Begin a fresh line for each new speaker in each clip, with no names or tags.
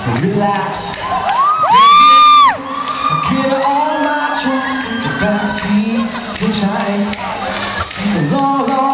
Relax. Give all my trust in the backseat. Hitchhike. Long long.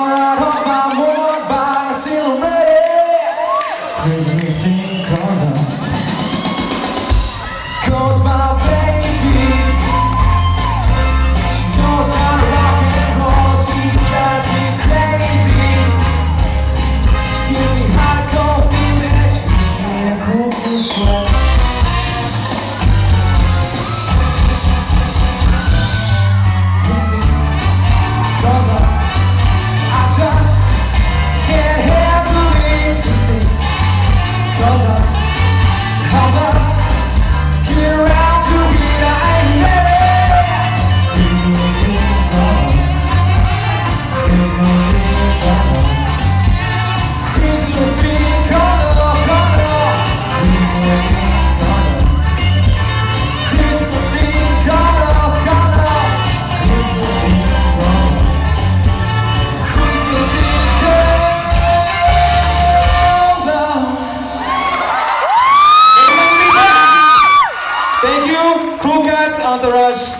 Entourage.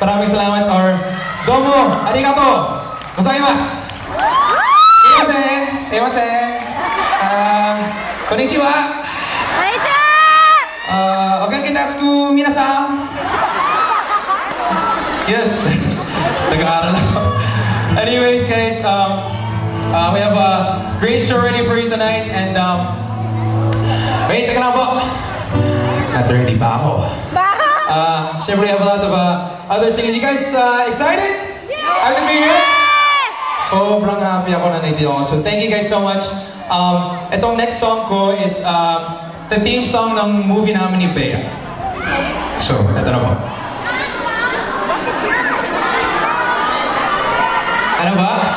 Maraming salamat, or Domo, arigato, gozaimasu. Sumimasen, sumimasen. Um, konnichiwa. Uh, ogan kitasku minasan. Yes, nag-aaral ako. Anyways, guys, um, uh, we have a great show ready for you tonight, and um, wait, teka lang po. Not ready pa ako. Uh, syempre, we have a lot of uh, other singers. You guys uh, excited? Happy to be here? Sobrang happy ako na nandito ako. So thank you guys so much. Um, itong next song ko is um, the theme song ng movie namin ni Bea. So, ito na po. Ano ba?